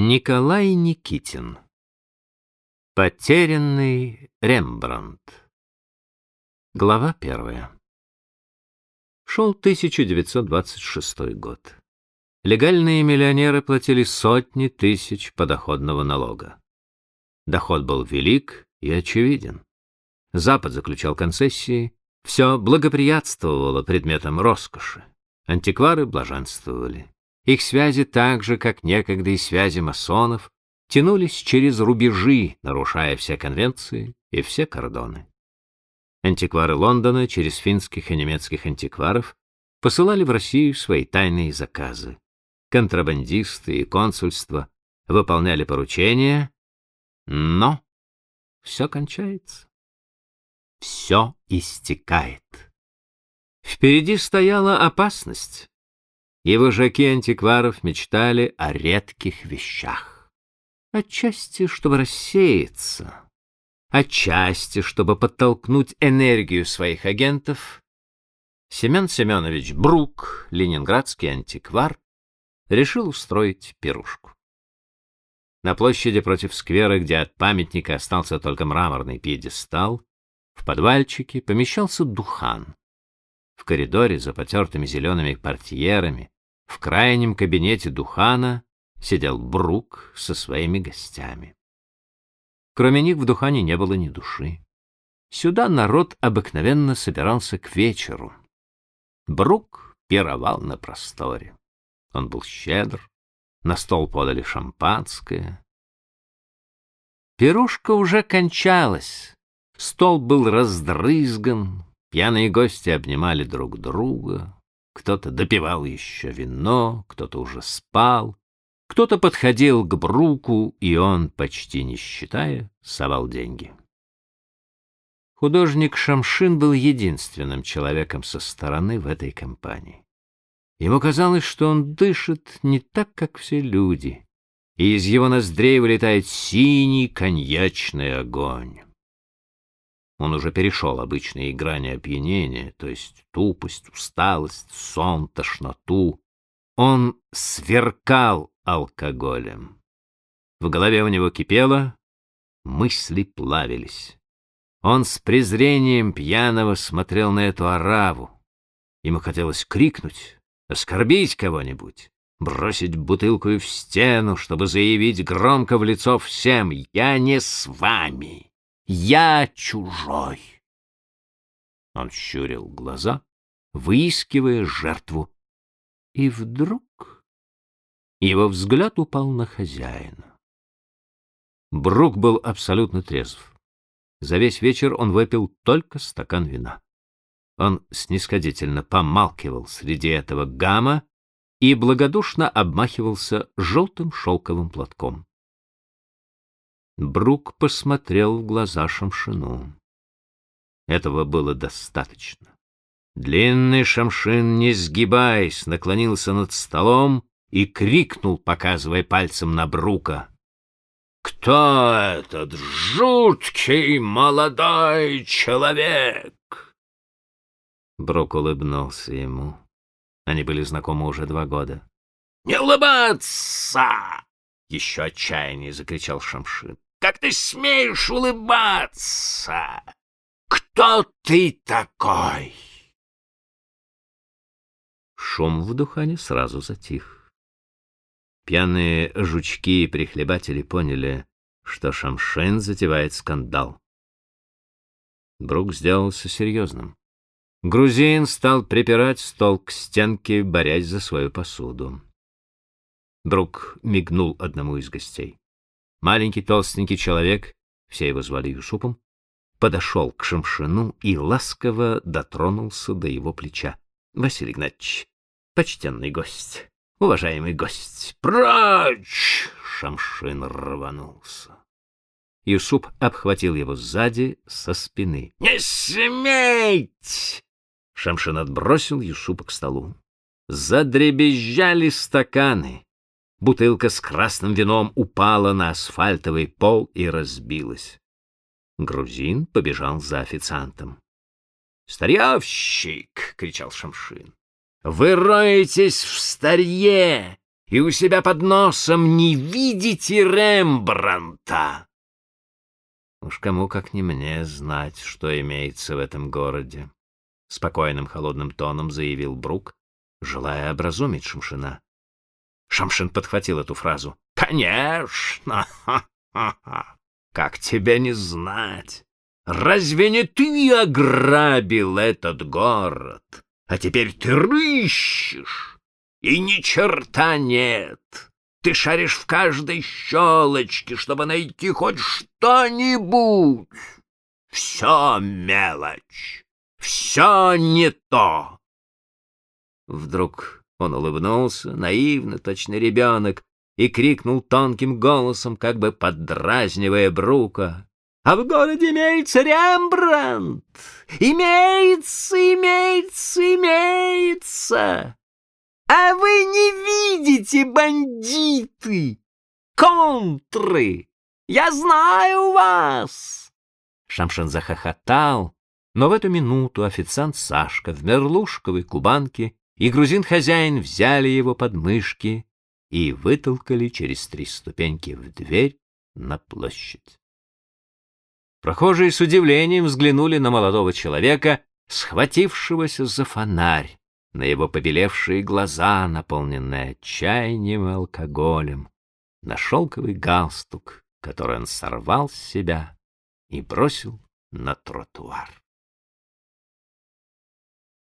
Николай Никитин Потерянный Рембрандт Глава первая Шел 1926 год. Легальные миллионеры платили сотни тысяч подоходного налога. Доход был велик и очевиден. Запад заключал концессии, все благоприятствовало предметам роскоши. Антиквары блаженствовали. Их связи так же, как некогда и связи масонов, тянулись через рубежи, нарушая все конвенции и все кордоны. Антиквары Лондона через финских и немецких антикваров посылали в Россию свои тайные заказы. Контрабандисты и консульства выполняли поручения, но все кончается. Все истекает. Впереди стояла опасность, и вожаки антикваров мечтали о редких вещах. Отчасти, чтобы рассеяться, отчасти, чтобы подтолкнуть энергию своих агентов, Семен Семенович Брук, ленинградский антиквар, решил устроить пирушку. На площади против сквера, где от памятника остался только мраморный пьедестал, в подвальчике помещался духан. В коридоре за потертыми зелеными портьерами в крайнем кабинете Духана сидел Брук со своими гостями. Кроме них в Духане не было ни души. Сюда народ обыкновенно собирался к вечеру. Брук пировал на просторе. Он был щедр, на стол подали шампанское. Пирушка уже кончалась, стол был раздрызган, пьяные гости обнимали друг друга. Кто-то допивал еще вино, кто-то уже спал, кто-то подходил к Бруку, и он, почти не считая, совал деньги. Художник Шамшин был единственным человеком со стороны в этой компании. Ему казалось, что он дышит не так, как все люди, и из его ноздрей вылетает синий коньячный огонь. Он уже перешел обычные грани опьянения, то есть тупость, усталость, сон, тошноту. Он сверкал алкоголем. В голове у него кипело, мысли плавились. Он с презрением пьяного смотрел на эту ораву. Ему хотелось крикнуть, оскорбить кого-нибудь, бросить бутылку в стену, чтобы заявить громко в лицо всем «Я не с вами». Я чужой. Он щурил глаза, выискивая жертву. И вдруг его взгляд упал на хозяина. Брук был абсолютно трезв. За весь вечер он выпил только стакан вина. Он снисходительно помалкивал среди этого гамма и благодушно обмахивался желтым шелковым платком. Брук посмотрел в глаза Шамшину. Этого было достаточно. Длинный Шамшин, не сгибаясь, наклонился над столом и крикнул, показывая пальцем на Брука. «Кто этот жуткий молодой человек?» Брук улыбнулся ему. Они были знакомы уже два года. «Не улыбаться!» — еще отчаяннее закричал Шамшин. Как ты смеешь улыбаться? Кто ты такой? Шум в духане сразу затих. Пьяные жучки и прихлебатели поняли, что Шамшин затевает скандал. Брук сделался серьезным. Грузин стал припирать стол к стенке, борясь за свою посуду. Брук мигнул одному из гостей. Маленький толстенький человек, все его звали Юсупом, подошел к Шамшину и ласково дотронулся до его плеча. — Василий Игнатьевич, почтенный гость, уважаемый гость, прочь! Шамшин рванулся. Юсуп обхватил его сзади, со спины. — Не сметь! Шамшин отбросил Юсупа к столу. Задребезжали стаканы. Бутылка с красным вином упала на асфальтовый пол и разбилась. Грузин побежал за официантом. «Старьевщик!» — кричал Шамшин. «Вы роетесь в старье! и у себя под носом не видите Рембранта. Уж кому, как не мне, знать, что имеется в этом городе, — спокойным холодным тоном заявил Брук, желая образумить Шамшина. Шамшин подхватил эту фразу. — Конечно! Как тебе не знать? Разве не ты ограбил этот город? А теперь ты рыщешь, и ни черта нет. Ты шаришь в каждой щелочке, чтобы найти хоть что-нибудь. Все мелочь, все не то. Вдруг он улыбнулся, наивно, точно ребенок, и крикнул тонким голосом, как бы поддразнивая Брука. «А в городе имеется Рембрандт! Имеется, имеется, имеется! А вы не видите, бандиты! Контры! Я знаю вас!» Шамшин захохотал, но в эту минуту официант Сашка в мерлушковой кубанке и грузин-хозяин взяли его под мышки и вытолкали через три ступеньки в дверь на площадь. Прохожие с удивлением взглянули на молодого человека, схватившегося за фонарь, на его побелевшие глаза, наполненные отчаянием и алкоголем, на шелковый галстук, который он сорвал с себя и бросил на тротуар.